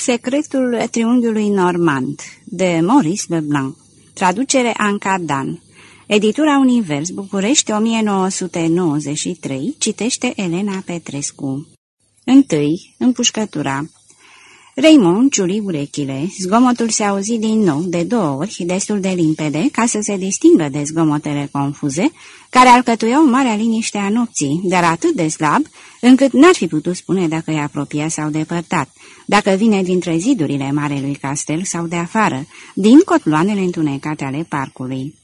Secretul triunghiului normand de Maurice Leblanc Traducere Ancardan Editura Univers București 1993 Citește Elena Petrescu 1. Împușcătura Raymond ciuli urechile. Zgomotul se auzi din nou, de două ori, destul de limpede, ca să se distingă de zgomotele confuze, care alcătuiau marea liniște a nopții, dar atât de slab, încât n-ar fi putut spune dacă e apropiat sau depărtat, dacă vine dintre zidurile marelui castel sau de afară, din cotloanele întunecate ale parcului.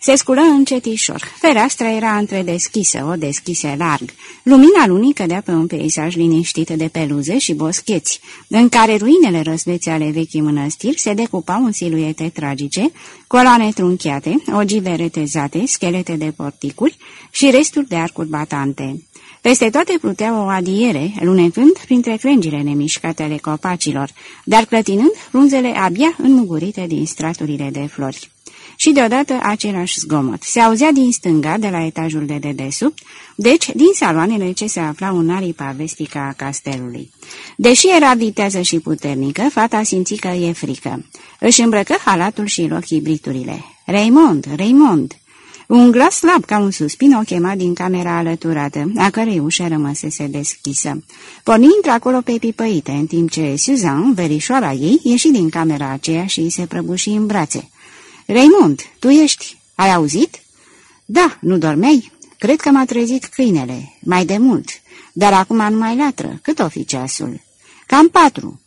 Se sculă încetișor. Fereastra era întredeschisă, o deschise larg. Lumina lunii cădea pe un peisaj liniștit de peluze și boscheți, în care ruinele răslețe ale vechii mănăstiri se decupau în siluete tragice, coloane trunchiate, ogive retezate, schelete de porticuri și resturi de arcuri batante. Peste toate plutea o adiere, lunecând printre crengile nemișcate ale copacilor, dar clătinând frunzele abia înmugurite din straturile de flori și deodată același zgomot. Se auzea din stânga, de la etajul de dedesubt, deci din saloanele ce se aflau în aripa vestică a castelului. Deși era vitează și puternică, fata simți că e frică. Își îmbrăcă halatul și ochii briturile. Raymond, Raymond! Un glas slab ca un suspin o chema din camera alăturată, a cărei ușă rămăsese deschisă. Porni acolo pe pipăite, în timp ce Suzanne, verișoara ei, ieși din camera aceea și îi se prăbuși în brațe. Raymond, tu ești? Ai auzit?" Da, nu dormeai? Cred că m-a trezit câinele, mai de mult, dar acum nu mai latră. Cât o fi ceasul?" Cam patru."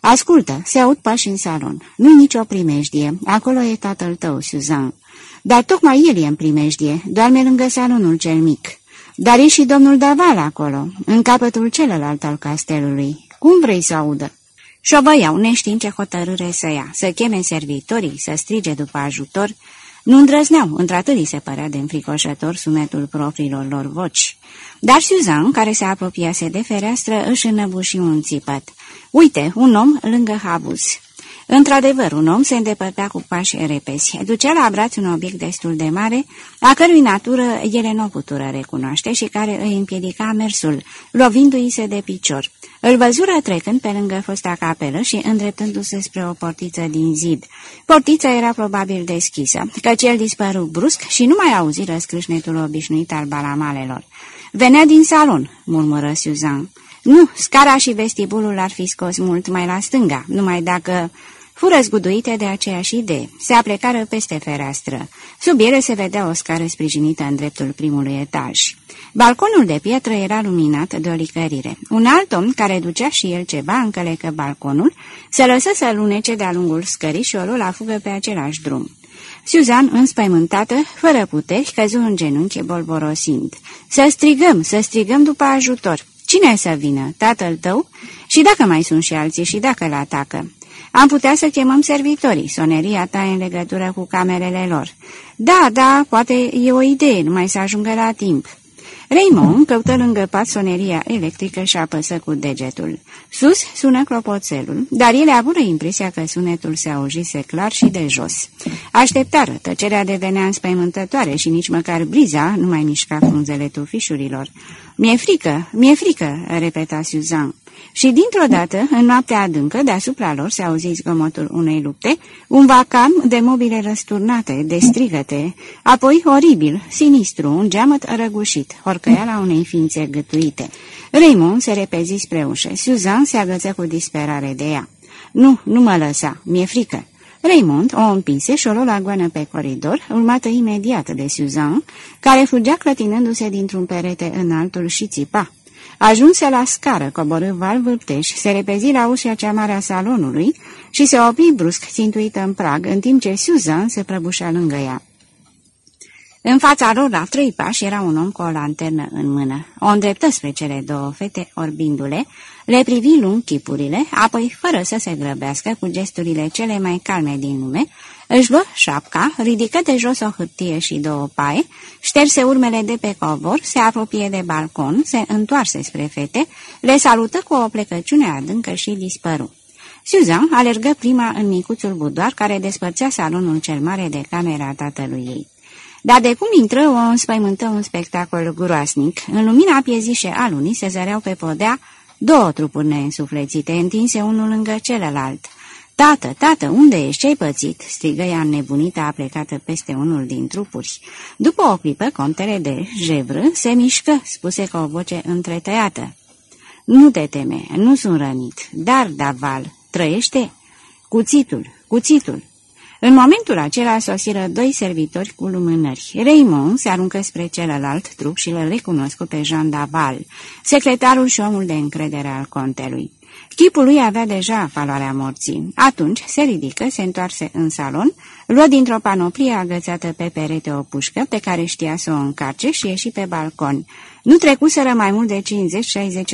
Ascultă, se aud pași în salon. Nu-i nicio primejdie. Acolo e tatăl tău, Suzan. Dar tocmai el e în primejdie, doarme lângă salonul cel mic. Dar e și domnul Daval acolo, în capătul celălalt al castelului. Cum vrei să audă?" Șovăiau, neștiind ce hotărâre să ia, să cheme servitorii, să strige după ajutor, nu îndrăzneau, într-atât îi se părea de înfricoșător sunetul propriilor lor voci. Dar Suzan, care se apropiase de fereastră, își înăbuși un țipăt. Uite, un om lângă habuz. Într-adevăr, un om se îndepărta cu pași repezi. Ducea la braț un obiect destul de mare, a cărui natură ele nu putură recunoaște și care îi împiedica mersul, lovindu-i se de picior. Îl văzură trecând pe lângă fosta capelă și îndreptându-se spre o portiță din zid. Portița era probabil deschisă, căci el dispăru brusc și nu mai auzi răscrâșnetul obișnuit al balamalelor. Venea din salon, murmură Suzanne. Nu, scara și vestibulul ar fi scos mult mai la stânga, numai dacă fură zguduite de aceeași idee. Se aplecară peste fereastră. Sub ele se vedea o scară sprijinită în dreptul primului etaj. Balconul de pietră era luminat de o licărire. Un alt om, care ducea și el ceva, încălecă balconul, se lăsă să lunece de-a lungul scării și o la fugă pe același drum. Suzan, înspăimântată, fără puteri, căzu în genunchi bolborosind. Să strigăm, să strigăm după ajutor! Cine să vină? Tatăl tău? Și dacă mai sunt și alții și dacă îl atacă? Am putea să chemăm servitorii, soneria ta în legătură cu camerele lor. Da, da, poate e o idee, numai să ajungă la timp. Raymond căută lângă pat soneria electrică și apăsă cu degetul. Sus sună clopoțelul, dar ele avură impresia că sunetul se auzise clar și de jos. Așteptară, tăcerea devenea înspăimântătoare și nici măcar briza nu mai mișca frunzele tufișurilor. Mi-e frică, mi-e frică," repeta Suzanne. Și dintr-o dată, în noaptea adâncă, deasupra lor se auzi zgomotul unei lupte, un vacan de mobile răsturnate, de strigăte, apoi oribil, sinistru, un geamăt răgușit, horcăiala unei ființe gătuite. Raymond se repezi spre ușă. Suzanne se agăță cu disperare de ea. Nu, nu mă lăsa, mi-e frică." Raymond o împinse și o luă la goană pe coridor, urmată imediat de Suzanne, care fugea clătinându-se dintr-un perete în altul și țipa. Ajunse la scară, coborâ val vâlteș, se repezi la ușa cea mare a salonului și se opri brusc, țintuită în prag, în timp ce Suzanne se prăbușea lângă ea. În fața lor, la trei pași, era un om cu o lanternă în mână. O îndreptă spre cele două fete, orbindu-le, le privi lung chipurile, apoi, fără să se grăbească, cu gesturile cele mai calme din lume, își luă șapca, ridică de jos o hârtie și două paie, șterse urmele de pe covor, se apropie de balcon, se întoarse spre fete, le salută cu o plecăciune adâncă și dispăru. Suzan alergă prima în micuțul budoar care despărțea salonul cel mare de camera tatălui ei. Dar de cum intră, o înspăimântă un spectacol groasnic. În lumina piezișe a lunii se zăreau pe podea Două trupuri neînsuflețite, întinse unul lângă celălalt. Tată, tată, unde ești? Ce-ai pățit?" strigă ea nebunită, aplecată peste unul din trupuri. După o clipă, contele de jevră se mișcă, spuse cu o voce întretăiată. Nu te teme, nu sunt rănit, dar, Daval, trăiește? Cuțitul, cuțitul!" În momentul acela sosiră doi servitori cu lumânări. Raymond se aruncă spre celălalt trup și îl recunoscu pe Jean Daval, secretarul și omul de încredere al contelui. Chipul lui avea deja valoarea morții. Atunci se ridică, se întoarse în salon, luă dintr-o panoplie agățată pe perete o pușcă pe care știa să o încarce și ieși pe balcon. Nu trecuseră mai mult de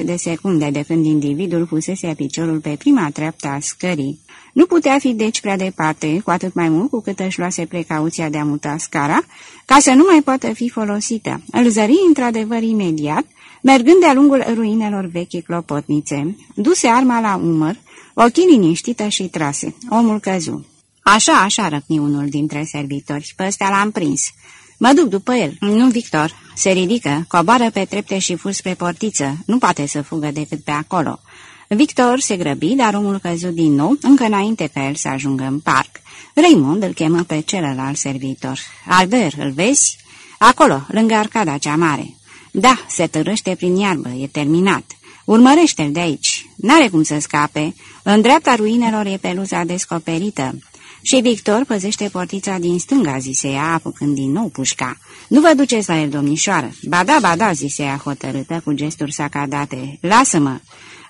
50-60 de secunde de când individul pusese piciorul pe prima treaptă a scării. Nu putea fi deci prea departe, cu atât mai mult cu cât își luase precauția de a muta scara, ca să nu mai poată fi folosită. Îl zări într-adevăr imediat, mergând de-a lungul ruinelor vechi clopotnițe. Duse arma la umăr, ochii liniștită și trase. Omul căzu. Așa, așa, răpni unul dintre servitori. Pe ăsta l-am prins. Mă duc după el. Nu, Victor. Se ridică, coboară pe trepte și fur spre portiță. Nu poate să fugă decât pe acolo. Victor se grăbi, dar omul căzut din nou, încă înainte ca el să ajungă în parc. Raymond îl chemă pe celălalt servitor. Albert, îl vezi? Acolo, lângă arcada cea mare. Da, se târăște prin iarbă, e terminat. Urmărește-l de aici. N-are cum să scape. În dreapta ruinelor e peluza descoperită. Și Victor păzește portița din stânga, zise ea, apucând din nou pușca. Nu vă duceți la el, domnișoară. Ba da, ba da, zise ea hotărâtă, cu gesturi sacadate. Lasă-mă.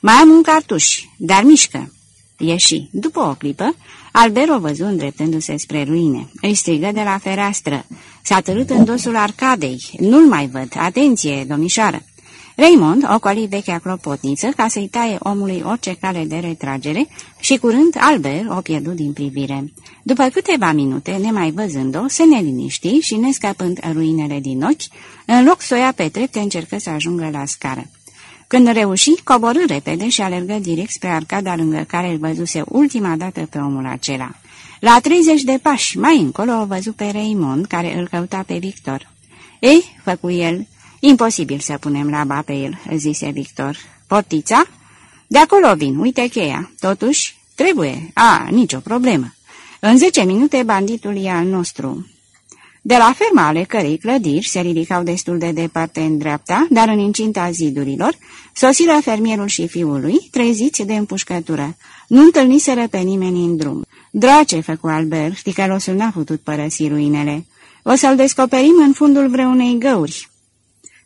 Mai am un cartuș, dar mișcă. Ieși. După o clipă, Albert o văzu îndreptându-se spre ruine. Îi strigă de la fereastră. S-a târât în dosul arcadei. Nu-l mai văd. Atenție, domnișoară! Raymond ocoli vechea clopotniță ca să-i taie omului orice cale de retragere și curând Albert o pierdu din privire. După câteva minute, nemai văzând-o, se neliniști și, nescapând ruinele din ochi, în loc să o ia pe trepte, încercă să ajungă la scară. Când reuși, coborâ repede și alergă direct spre arcada lângă care îl văzuse ultima dată pe omul acela. La 30 de pași, mai încolo, o văzu pe Raymond, care îl căuta pe Victor. Ei, făcu el, imposibil să punem laba pe el, zise Victor. Portița? De acolo vin, uite cheia. Totuși, trebuie. A, nicio problemă. În zece minute banditul e al nostru. De la ferma ale cărei clădiri se ridicau destul de departe în dreapta, dar în incinta zidurilor, sosiră fermierul și fiul lui, treziți de împușcătură. Nu întâlniseră pe nimeni în drum. Drace, făcu Albert, ticălosul n-a putut părăsi ruinele. O să-l descoperim în fundul vreunei găuri.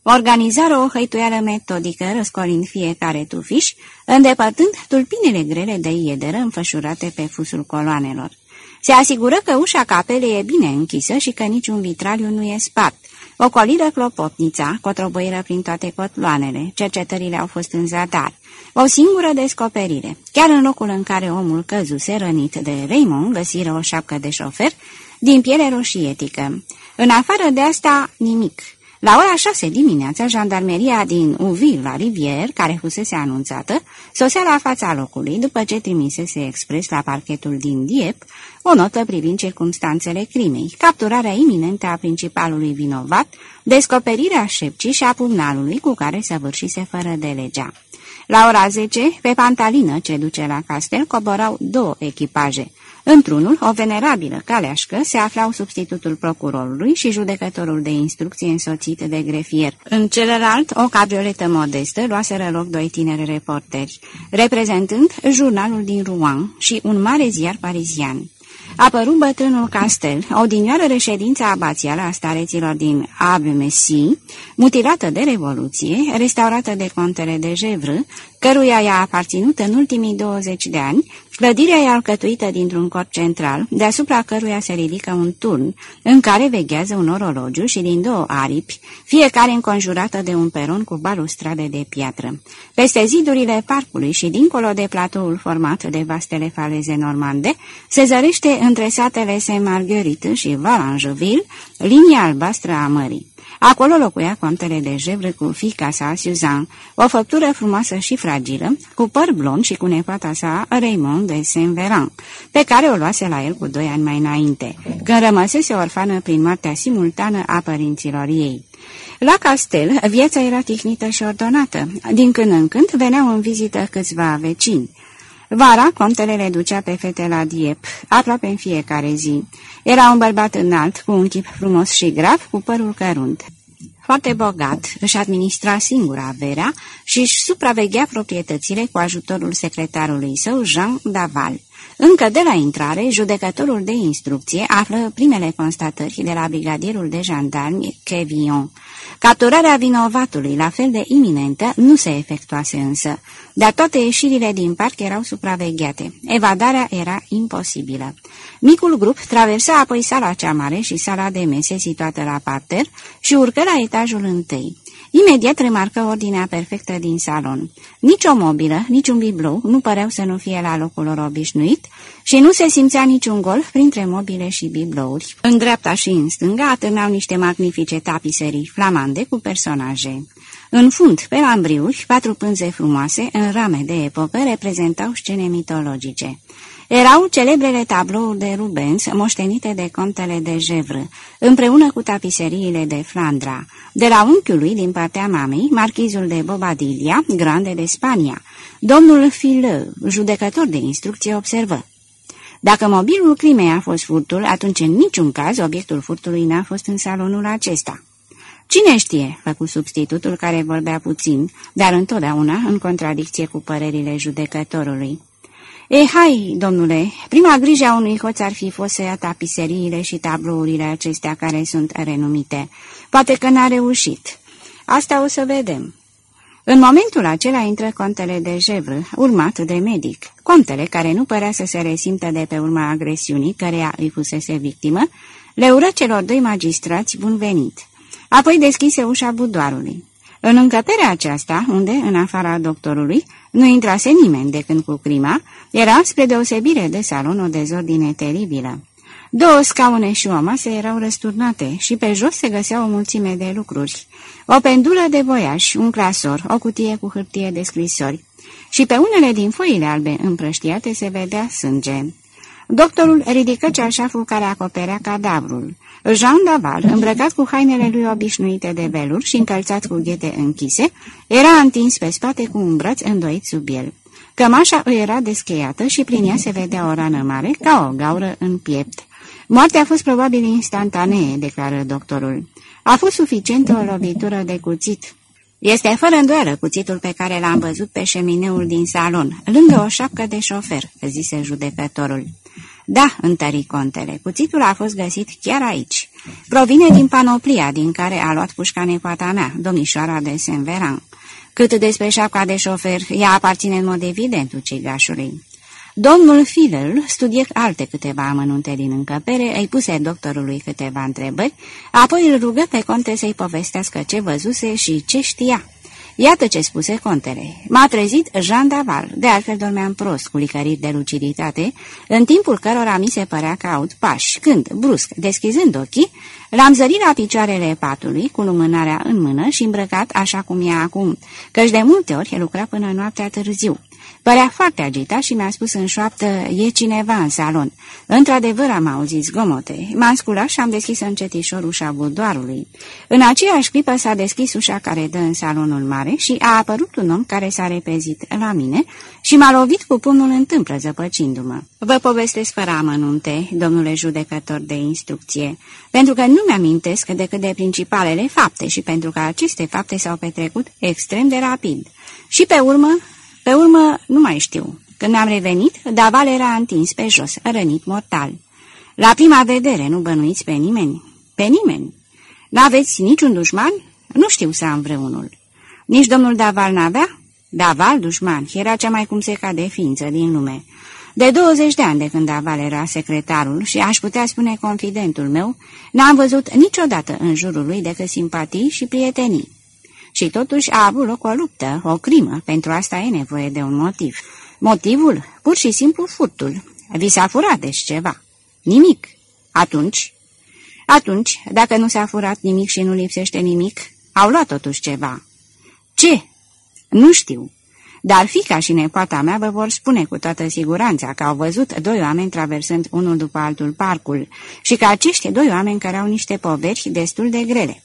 Organizară o hăituială metodică, răscolind fiecare tufiș, îndepărtând tulpinele grele de iederă înfășurate pe fusul coloanelor. Se asigură că ușa capelei e bine închisă și că niciun vitraliu nu e spart. Ocoliră clopotnița, cotrobăiră prin toate cotloanele, cercetările au fost în zadar. O singură descoperire. Chiar în locul în care omul căzuse rănit de Raymond, găsiră o șapcă de șofer din piele roșietică. În afară de asta, nimic. La ora șase dimineața, jandarmeria din Uville la Rivier, care fusese anunțată, sosea la fața locului, după ce trimisese expres la parchetul din Diep o notă privind circumstanțele crimei, capturarea iminentă a principalului vinovat, descoperirea șepcii și a pumnalului cu care săvârșise fără de legea. La ora 10, pe pantalină ce duce la castel, coborau două echipaje, Într-unul, o venerabilă caleașcă, se aflau substitutul procurorului și judecătorul de instrucție însoțit de grefier. În celălalt, o cabrioletă modestă, luaseră loc doi tineri reporteri, reprezentând jurnalul din Rouen și un mare ziar parizian apărut bătrânul Castel, odinioară reședința abațială a stareților din Abe-Messi, mutilată de Revoluție, restaurată de contele de Gevră, căruia i-a aparținut în ultimii 20 de ani, clădirea e alcătuită dintr-un corp central, deasupra căruia se ridică un turn, în care veghează un orologiu și din două aripi, fiecare înconjurată de un peron cu balustrade de piatră. Peste zidurile parcului și dincolo de platoul format de vastele faleze normande, se zărește între satele Saint-Marguerite și Valangeville linia albastră a mării. Acolo locuia contele de Jevră cu fica sa, Suzanne, o făptură frumoasă și fragilă, cu păr blond și cu nepoata sa, Raymond de Saint-Veran, pe care o luase la el cu doi ani mai înainte, când rămăsese orfană prin moartea simultană a părinților ei. La castel, viața era tihnită și ordonată. Din când în când veneau în vizită câțiva vecini. Vara, contele le ducea pe fete la Diep, aproape în fiecare zi. Era un bărbat înalt, cu un chip frumos și grav, cu părul cărunt. Foarte bogat, își administra singura averea și își supraveghea proprietățile cu ajutorul secretarului său, Jean Daval. Încă de la intrare, judecătorul de instrucție află primele constatări de la brigadierul de jandarmi Kevion. Capturarea vinovatului, la fel de iminentă, nu se efectuase însă, dar toate ieșirile din parc erau supravegheate. Evadarea era imposibilă. Micul grup traversa apoi sala cea mare și sala de mese situată la parter și urcă la etajul întâi. Imediat remarcă ordinea perfectă din salon. Nici o mobilă, nici un biblou nu păreau să nu fie la locul lor obișnuit și nu se simțea niciun gol printre mobile și biblouri. În dreapta și în stânga atârnau niște magnifice tapiserii flamande cu personaje. În fund, pe lambriuri, patru pânze frumoase, în rame de epocă, reprezentau scene mitologice. Erau celebrele tablouri de Rubens, moștenite de contele de Gevre, împreună cu tapiseriile de Flandra, de la unchiul lui din partea mamei, marchizul de Bobadilla, grande de Spania. Domnul Fileu, judecător de instrucție, observă. Dacă mobilul crimei a fost furtul, atunci în niciun caz obiectul furtului n-a fost în salonul acesta. Cine știe, făcu substitutul care vorbea puțin, dar întotdeauna în contradicție cu părerile judecătorului. E, hai, domnule, prima grijă a unui hoț ar fi fost să ia tapiseriile și tablourile acestea care sunt renumite. Poate că n-a reușit. Asta o să vedem. În momentul acela intră contele de Jevră, urmat de medic. Contele, care nu părea să se resimtă de pe urma agresiunii căreia îi fusese victimă, le ură celor doi magistrați bun venit. Apoi deschise ușa budoarului. În încăperea aceasta, unde, în afara doctorului, nu intrase nimeni de când cu crima, era, spre deosebire de salon, o dezordine teribilă. Două scaune și o masă erau răsturnate și pe jos se găsea o mulțime de lucruri. O pendulă de voiaș, un clasor, o cutie cu hârtie de scrisori. Și pe unele din foile albe împrăștiate se vedea sânge. Doctorul ridică ceașaful care acoperea cadavrul. Jean Daval, îmbrăcat cu hainele lui obișnuite de veluri și încălțat cu ghete închise, era întins pe spate cu un braț îndoit sub el. Cămașa îi era descheiată și prin ea se vedea o rană mare, ca o gaură în piept. Moartea a fost probabil instantanee, declară doctorul. A fost suficientă o lovitură de cuțit. Este fără îndoială cuțitul pe care l-am văzut pe șemineul din salon, lângă o șapcă de șofer, zise judecătorul. Da, întări contele, cuțitul a fost găsit chiar aici. Provine din panoplia din care a luat pușca nepoata mea, domnișoara de Saint-Veran. Cât despre șapca de șofer, ea aparține în mod evident ucigașului. Domnul Fidel studie alte câteva amănunte din încăpere, îi puse doctorului câteva întrebări, apoi îl rugă pe conte să-i povestească ce văzuse și ce știa. Iată ce spuse contele. M-a trezit Jean Daval, de altfel dormeam prost cu licărit de luciditate, în timpul cărora mi se părea că aud pași, când, brusc, deschizând ochii, l-am zărit la picioarele patului, cu lumânarea în mână și îmbrăcat așa cum e acum, căci de multe ori lucra până noaptea târziu. Părea foarte agitat și mi-a spus în șoaptă, e cineva în salon. Într-adevăr am auzit zgomote. M-am sculat și am deschis încetișor ușa budoarului. În aceeași clipă s-a deschis ușa care dă în salonul mare și a apărut un om care s-a repezit la mine și m-a lovit cu pumnul în tâmplă zăpăcindu-mă. Vă povestesc fără amănunte, domnule judecător de instrucție, pentru că nu mi-amintesc decât de principalele fapte și pentru că aceste fapte s-au petrecut extrem de rapid. Și pe urmă pe urmă, nu mai știu. Când am revenit, Daval era întins pe jos, rănit mortal. La prima vedere nu bănuiți pe nimeni? Pe nimeni. N-aveți niciun dușman? Nu știu să am vreunul. Nici domnul Daval n-avea? Daval, dușman, era cea mai cum se cade ființă din lume. De 20 de ani de când Daval era secretarul și aș putea spune confidentul meu, n-am văzut niciodată în jurul lui decât simpatii și prietenii. Și totuși a avut loc o luptă, o crimă, pentru asta e nevoie de un motiv. Motivul? Pur și simplu furtul. Vi s-a furat deci ceva. Nimic. Atunci? Atunci, dacă nu s-a furat nimic și nu lipsește nimic, au luat totuși ceva. Ce? Nu știu. Dar fica și nepoata mea vă vor spune cu toată siguranța că au văzut doi oameni traversând unul după altul parcul și că acești doi oameni care au niște poveri destul de grele.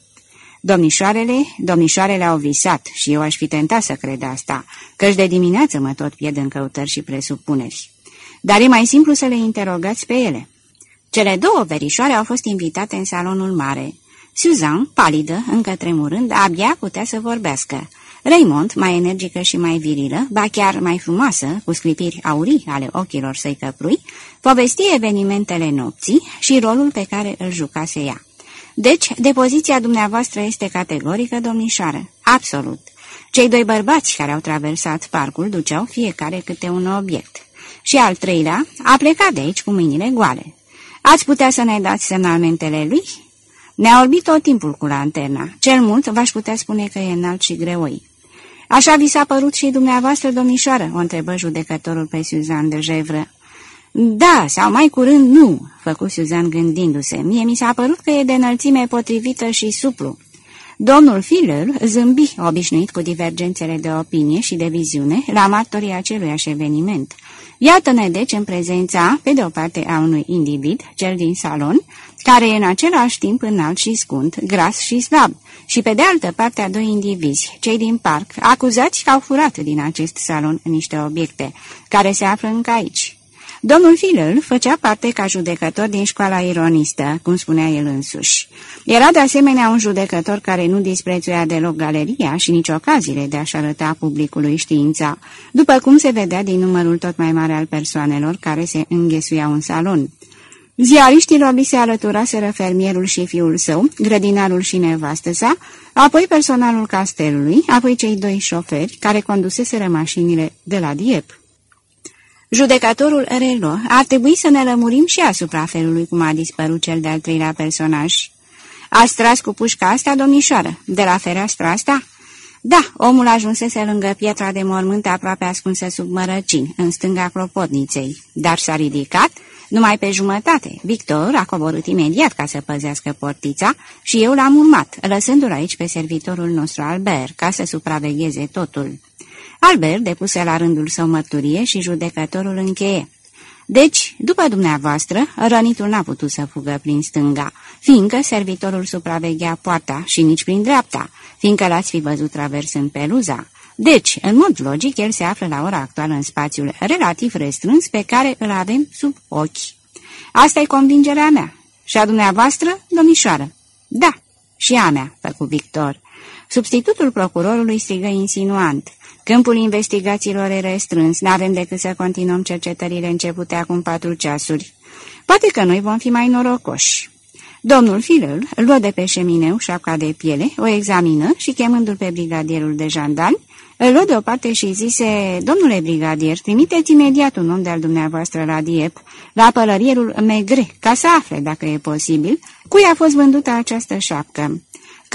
Domnișoarele, domnișoarele au visat și eu aș fi tentat să cred asta, căci de dimineață mă tot pierd în căutări și presupuneri. Dar e mai simplu să le interogați pe ele. Cele două verișoare au fost invitate în salonul mare. Suzanne, palidă, încă tremurând, abia putea să vorbească. Raymond, mai energică și mai virilă, ba chiar mai frumoasă, cu sclipiri aurii ale ochilor săi căprui, povesti evenimentele nopții și rolul pe care îl jucase ea. Deci, depoziția dumneavoastră este categorică, domnișoară. Absolut. Cei doi bărbați care au traversat parcul duceau fiecare câte un obiect. Și al treilea a plecat de aici cu mâinile goale. Ați putea să ne dați semnalmentele lui? Ne-a orbit tot timpul cu lanterna. Cel mult v-aș putea spune că e înalt și greoi. Așa vi s-a părut și dumneavoastră, domnișoară?" o întrebă judecătorul pe Suzanne de Jevră. Da, sau mai curând nu," făcu Suzanne gândindu-se. Mie mi s-a părut că e de înălțime potrivită și suplu." Domnul Filler zâmbi, obișnuit cu divergențele de opinie și de viziune, la martorii aceluiași eveniment. Iată-ne deci în prezența, pe de o parte, a unui individ, cel din salon, care e în același timp înalt și scund, gras și slab, și pe de altă parte a doi indivizi, cei din parc, acuzați că au furat din acest salon niște obiecte, care se află încă aici. Domnul Filăl făcea parte ca judecător din școala ironistă, cum spunea el însuși. Era de asemenea un judecător care nu disprețuia deloc galeria și nici ocaziile de a-și arăta publicului știința, după cum se vedea din numărul tot mai mare al persoanelor care se înghesuiau în salon. Ziariștilor li se alăturaseră fermierul și fiul său, grădinarul și nevastă sa, apoi personalul castelului, apoi cei doi șoferi care conduseseră mașinile de la Diep. Judecatorul Relo, ar trebui să ne lămurim și asupra felului cum a dispărut cel de-al treilea personaj. Ați tras cu pușca asta, domnișoară, de la fereastra asta?" Da, omul ajunsese lângă pietra de mormânt aproape ascunsă sub mărăcini, în stânga clopotniței, dar s-a ridicat numai pe jumătate. Victor a coborât imediat ca să păzească portița și eu l-am urmat, lăsându-l aici pe servitorul nostru Albert, ca să supravegheze totul. Albert depuse la rândul său mărturie și judecătorul încheie. Deci, după dumneavoastră, rănitul n-a putut să fugă prin stânga, fiindcă servitorul supraveghea poarta și nici prin dreapta, fiindcă l-ați fi văzut traversând peluza. Deci, în mod logic, el se află la ora actuală în spațiul relativ restrâns pe care îl avem sub ochi. Asta e convingerea mea. Și a dumneavoastră, domnișoară? Da, și a mea, făcu Victor. Substitutul procurorului strigă insinuant. Câmpul investigațiilor e restrâns, n-avem decât să continuăm cercetările începute acum patru ceasuri. Poate că noi vom fi mai norocoși. Domnul Filăl luă de pe șemineu șapca de piele, o examină și chemându-l pe brigadierul de jandarmi, îl luă deoparte și zise, Domnule brigadier, trimiteți imediat un om de-al dumneavoastră la Diep, la pălărierul Megre, ca să afle, dacă e posibil, cui a fost vândută această șapcă.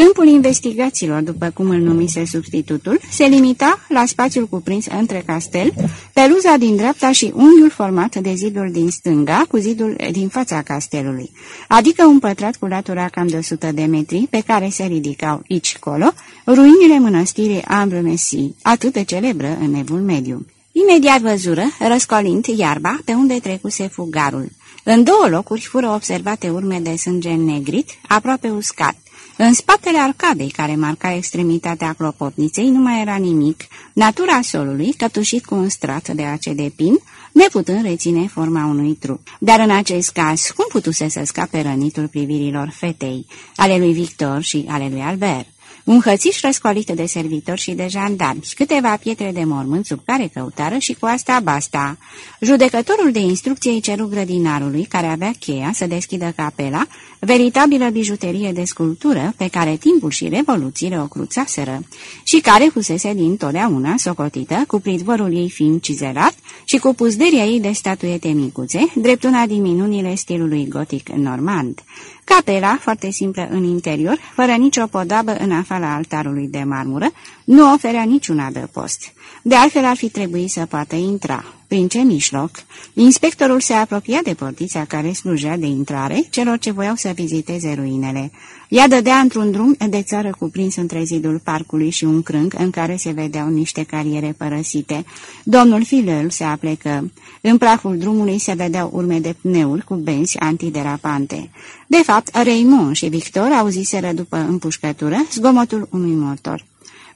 Câmpul investigațiilor, după cum îl numise substitutul, se limita la spațiul cuprins între castel, peluza din dreapta și unghiul format de zidul din stânga cu zidul din fața castelului, adică un pătrat cu latura cam de 100 de metri pe care se ridicau aici-colo ruinile mănăstirii Ambrumesi, atât de celebră în evul mediu. Imediat văzură, răscolind iarba pe unde trecuse fugarul. În două locuri fură observate urme de sânge negrit, aproape uscat, în spatele arcadei care marca extremitatea clopotniței nu mai era nimic, natura solului, cătușit cu un strat de ace de pin, neputând reține forma unui trup. Dar în acest caz, cum putuse să scape rănitul privirilor fetei, ale lui Victor și ale lui Albert? Un hățiș răscolit de servitori și de jandarmi, câteva pietre de mormânt sub care căutară și cu asta basta. Judecătorul de instrucție îi ceru grădinarului, care avea cheia să deschidă capela, veritabilă bijuterie de sculptură pe care timpul și revoluțiile o cruțaseră și care fusese din totdeauna socotită, cu pridvorul ei fiind cizelat și cu puzderia ei de statuete micuțe, drept una din minunile stilului gotic normand. Capela, foarte simplă în interior, fără nicio podabă în afara altarului de marmură, nu oferea niciun adăpost. De altfel ar fi trebuit să poată intra. Prin ce mijloc, inspectorul se apropia de portița care slujea de intrare celor ce voiau să viziteze ruinele. Ea dădea într-un drum de țară cuprins între zidul parcului și un crânc în care se vedeau niște cariere părăsite. Domnul Filel se aplecă. În praful drumului se vedeau urme de pneuri cu benzi antiderapante. De fapt, Raymond și Victor auziseră după împușcătură zgomotul unui motor.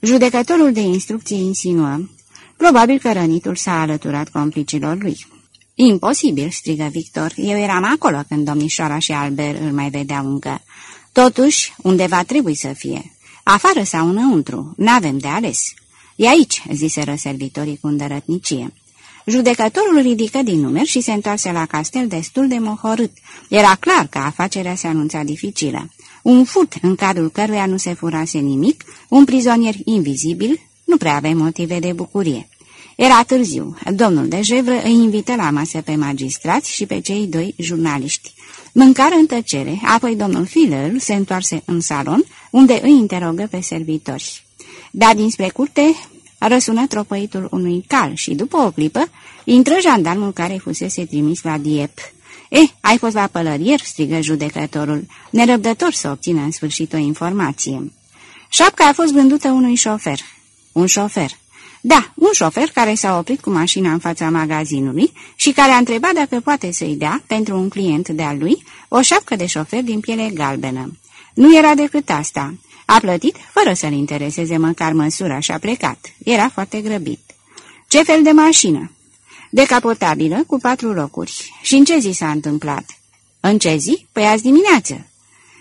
Judecătorul de instrucție insinuă. Probabil că rănitul s-a alăturat complicilor lui. Imposibil, strigă Victor. Eu eram acolo când domnișoara și Albert îl mai vedeau încă. Totuși, undeva trebuie să fie. Afară sau înăuntru, n-avem de ales. E aici, ziseră servitorii cu îndărătnicie. Judecătorul ridică din numeri și se întoarse la castel destul de mohorât. Era clar că afacerea se anunța dificilă. Un furt în cadrul căruia nu se furase nimic, un prizonier invizibil, nu prea avea motive de bucurie. Era târziu. Domnul de Jevră îi invită la masă pe magistrați și pe cei doi jurnaliști. Mâncară în tăcere, apoi domnul Filăl se întoarse în salon, unde îi interogă pe servitori. Da dinspre curte răsună tropăitul unui cal și, după o clipă, intră jandarmul care fusese trimis la Diep. Eh, ai fost la pălărier?" strigă judecătorul, nerăbdător să obțină în sfârșit o informație. Șapca a fost vândută unui șofer. Un șofer. Da, un șofer care s-a oprit cu mașina în fața magazinului și care a întrebat dacă poate să-i dea, pentru un client de-al lui, o șapcă de șofer din piele galbenă. Nu era decât asta. A plătit fără să-l intereseze măcar măsura și a plecat. Era foarte grăbit. Ce fel de mașină? Decapotabilă, cu patru locuri. Și în ce zi s-a întâmplat? În ce zi? Păi azi dimineață.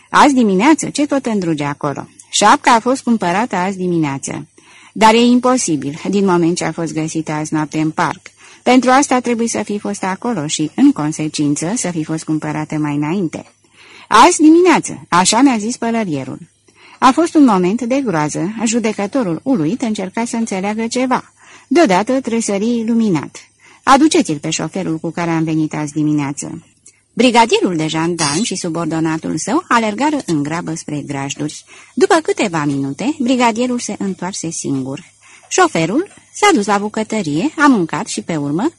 Azi dimineață? Ce tot îndruge acolo? Șapca a fost cumpărată azi dimineață. Dar e imposibil, din moment ce a fost găsită azi noapte în parc. Pentru asta trebuie să fi fost acolo și, în consecință, să fi fost cumpărată mai înainte. Azi dimineață, așa mi-a zis pălărierul. A fost un moment de groază. Judecătorul uluit încerca să înțeleagă ceva. Deodată tresării luminat. Aduceți-l pe șoferul cu care am venit azi dimineață. Brigadierul de jandarm și subordonatul său alergară în grabă spre grajduri. După câteva minute, brigadierul se întoarse singur. Șoferul s-a dus la bucătărie, a mâncat și pe urmă...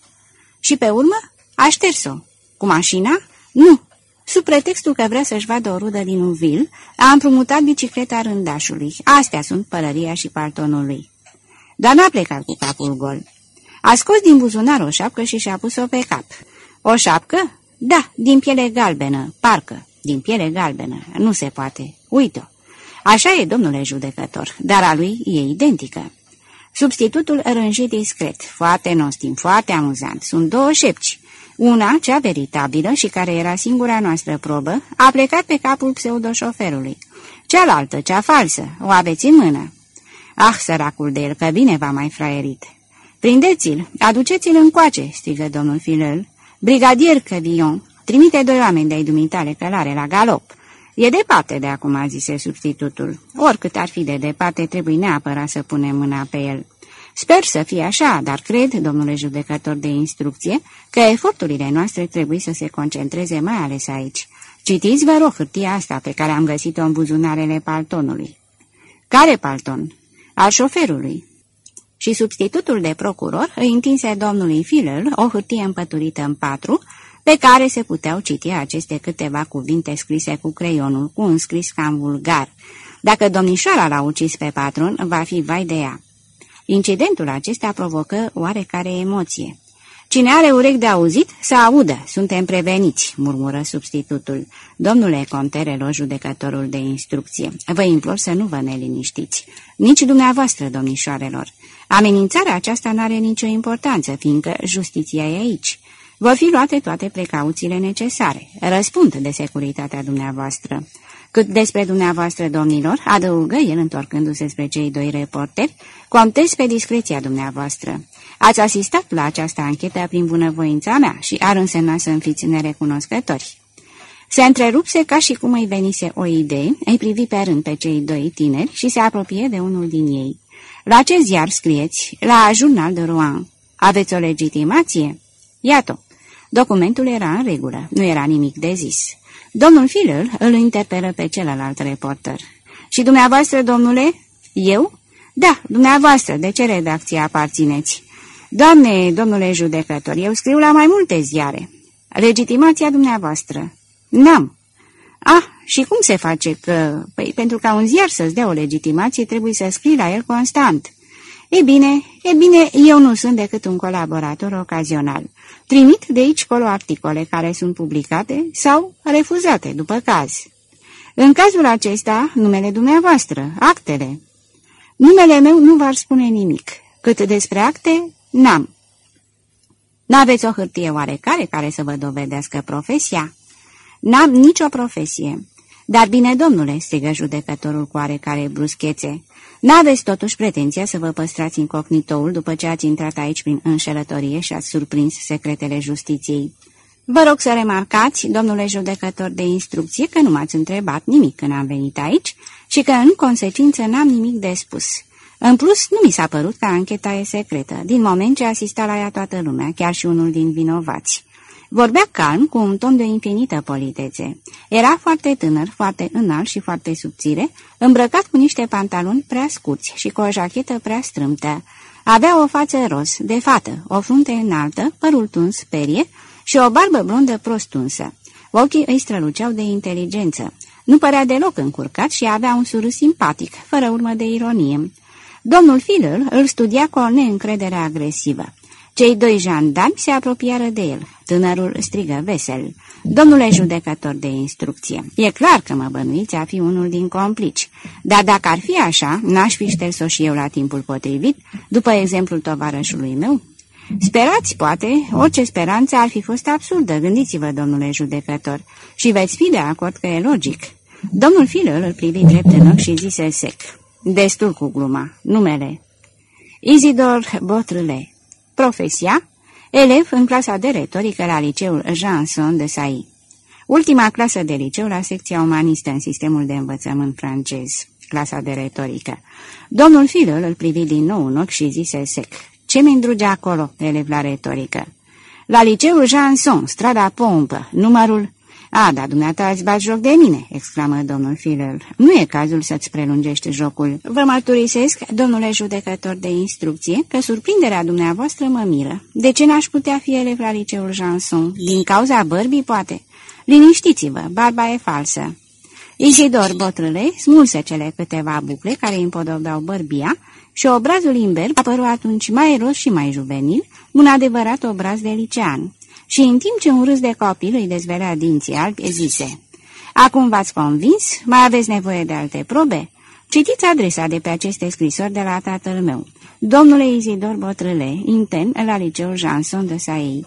Și pe urmă a șters-o. Cu mașina? Nu. Sub pretextul că vrea să-și vadă o rudă din un vil, a împrumutat bicicleta rândașului. Astea sunt pălăria și paltonul lui. Dar n-a plecat cu capul gol. A scos din buzunar o șapcă și și-a pus-o pe cap. O șapcă? Da, din piele galbenă, parcă, din piele galbenă, nu se poate, uite-o. Așa e, domnule judecător, dar a lui e identică. Substitutul rânjit discret, foarte nostim, foarte amuzant. Sunt două șepci. Una, cea veritabilă și care era singura noastră probă, a plecat pe capul pseudoșoferului. Cealaltă, cea falsă, o aveți în mână. Ah, săracul de el, că bine v-a mai fraierit. Prindeți-l, aduceți-l încoace, strigă domnul Filel. Brigadier Căvion, trimite doi oameni de-ai dumitale călare la galop. E departe de acum, zise substitutul. Oricât ar fi de departe, trebuie neapărat să punem mâna pe el. Sper să fie așa, dar cred, domnule judecător de instrucție, că eforturile noastre trebuie să se concentreze mai ales aici. Citiți, vă rog, hârtia asta pe care am găsit-o în buzunarele paltonului. Care palton? Al șoferului și substitutul de procuror îi întinse domnului Filel o hârtie împăturită în patru, pe care se puteau citi aceste câteva cuvinte scrise cu creionul, cu un scris cam vulgar. Dacă domnișoara l-a ucis pe patron, va fi vai de ea. Incidentul acesta provocă oarecare emoție. Cine are urechi de auzit, să audă, suntem preveniți, murmură substitutul. Domnule Conterelo, judecătorul de instrucție, vă implor să nu vă neliniștiți. Nici dumneavoastră, domnișoarelor. Amenințarea aceasta nu are nicio importanță, fiindcă justiția e aici. Vor fi luate toate precauțiile necesare. Răspund de securitatea dumneavoastră. Cât despre dumneavoastră, domnilor, adăugă el întorcându-se spre cei doi reporteri, contez pe discreția dumneavoastră. Ați asistat la această anchetă prin bunăvoința mea și ar însemna să-mi fiți nerecunoscători. Se întrerupse ca și cum îi venise o idee, îi privi pe rând pe cei doi tineri și se apropie de unul din ei. La ce ziar scrieți? La Jurnal de Rouen. Aveți o legitimație? Iată. Documentul era în regulă, nu era nimic de zis. Domnul Filăl îl interpelă pe celălalt reporter. Și dumneavoastră, domnule? Eu? Da, dumneavoastră, de ce redacție aparțineți? Doamne, domnule judecător, eu scriu la mai multe ziare. Legitimația dumneavoastră. N-am. Ah, și cum se face că... Păi, pentru ca un ziar să-ți dea o legitimație, trebuie să scrii la el constant. E bine, e bine, eu nu sunt decât un colaborator ocazional. Trimit de aici colo articole care sunt publicate sau refuzate, după caz. În cazul acesta, numele dumneavoastră, actele. Numele meu nu v-ar spune nimic. Cât despre acte, n-am. N-aveți o hârtie oarecare care să vă dovedească profesia? N-am nicio profesie. Dar bine, domnule, strigă judecătorul cu oarecare bruschețe, n-aveți totuși pretenția să vă păstrați incognitoul după ce ați intrat aici prin înșelătorie și ați surprins secretele justiției. Vă rog să remarcați, domnule judecător de instrucție, că nu m-ați întrebat nimic când am venit aici și că, în consecință, n-am nimic de spus. În plus, nu mi s-a părut că ancheta e secretă, din moment ce asista la ea toată lumea, chiar și unul din vinovați. Vorbea calm, cu un ton de infinită politețe. Era foarte tânăr, foarte înalt și foarte subțire, îmbrăcat cu niște pantaloni prea scurți și cu o jachetă prea strâmtă. Avea o față roz, de fată, o frunte înaltă, părul tuns perie și o barbă blondă prostunsă. Ochii îi străluceau de inteligență. Nu părea deloc încurcat și avea un surâs simpatic, fără urmă de ironie. Domnul Filăl îl studia cu o neîncredere agresivă. Cei doi jandarmi se apropiară de el. Tânărul strigă vesel. Domnule judecător de instrucție, e clar că mă bănuiți a fi unul din complici. Dar dacă ar fi așa, n-aș fi șters-o și eu la timpul potrivit, după exemplul tovarășului meu? Sperați, poate, orice speranță ar fi fost absurdă, gândiți-vă, domnule judecător, și veți fi de acord că e logic. Domnul Filăl îl privi drept în ochi și zise sec. Destul cu gluma. Numele. Izidor Botrâle. Profesia? Elev în clasa de retorică la liceul Janson de Sai. Ultima clasă de liceu la secția umanistă în sistemul de învățământ francez. Clasa de retorică. Domnul Filăl îl privi din nou în ochi și zise sec. Ce mi îndruge acolo, elev la retorică? La liceul Janson, strada Pompă, numărul a, da, dumneata ați bat joc de mine!" exclamă domnul Filel. Nu e cazul să-ți prelungești jocul. Vă mărturisesc, domnule judecător de instrucție, că surprinderea dumneavoastră mă miră. De ce n-aș putea fi elev la liceul Janson? Din cauza bărbii, poate? Liniștiți-vă, barba e falsă." Isidor Botrâle smulse cele câteva bucle care împodobeau bărbia și obrazul imber apăru atunci mai ros și mai juvenil, un adevărat obraz de licean și în timp ce un râs de copil îi dezvelea dinții albi, zise Acum v-ați convins? Mai aveți nevoie de alte probe? Citiți adresa de pe aceste scrisori de la tatăl meu. Domnule Izidor Botrâle, intern la liceul Janson de Saei.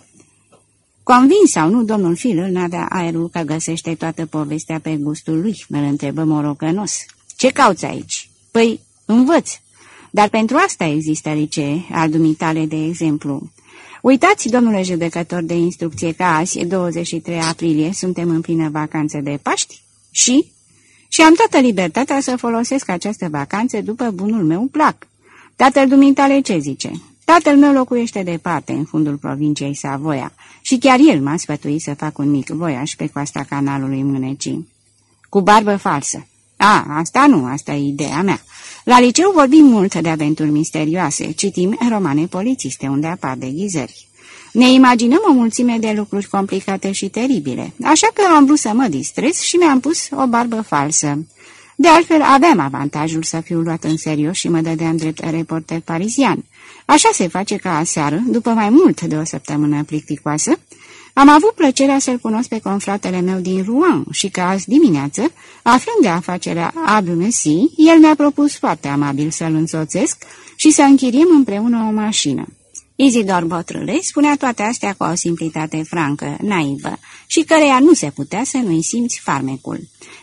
Convins sau nu, domnul Filul n-avea aerul că găsește toată povestea pe gustul lui, mă întrebă morocănos. Ce cauți aici? Păi, învăț. Dar pentru asta există licee, al dumitale, de exemplu. Uitați, domnule judecător de instrucție, că azi, 23 aprilie, suntem în plină vacanță de Paști și... Și am toată libertatea să folosesc această vacanță după bunul meu plac. Tatăl dumitale ce zice? Tatăl meu locuiește departe, în fundul provinciei Savoia, și chiar el m-a sfătuit să fac un mic voiaș pe coasta canalului Mânecii. Cu barbă falsă. A, asta nu, asta e ideea mea. La liceu vorbim mult de aventuri misterioase, citim romane polițiste unde apar deghizări. Ne imaginăm o mulțime de lucruri complicate și teribile, așa că am vrut să mă distrez și mi-am pus o barbă falsă. De altfel, aveam avantajul să fiu luat în serios și mă dădeam drept reporter parizian. Așa se face ca aseară, după mai mult de o săptămână plicticoasă, am avut plăcerea să-l cunosc pe confratele meu din Rouen și că azi dimineață, aflând de afacerea Abunesi, el mi-a propus foarte amabil să-l însoțesc și să închiriem împreună o mașină. Izidor Botrâle spunea toate astea cu o simplitate francă, naivă, și căreia nu se putea să nu-i simți farmecul.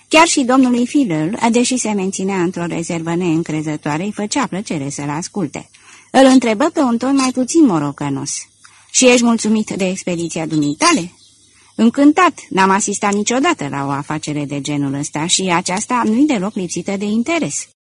Chiar și domnului Filăl, deși se menținea într-o rezervă neîncrezătoare, îi făcea plăcere să-l asculte. Îl întrebă pe un ton mai puțin morocănos. Și ești mulțumit de expediția dumitale?" Încântat, n-am asistat niciodată la o afacere de genul ăsta și aceasta nu-i deloc lipsită de interes."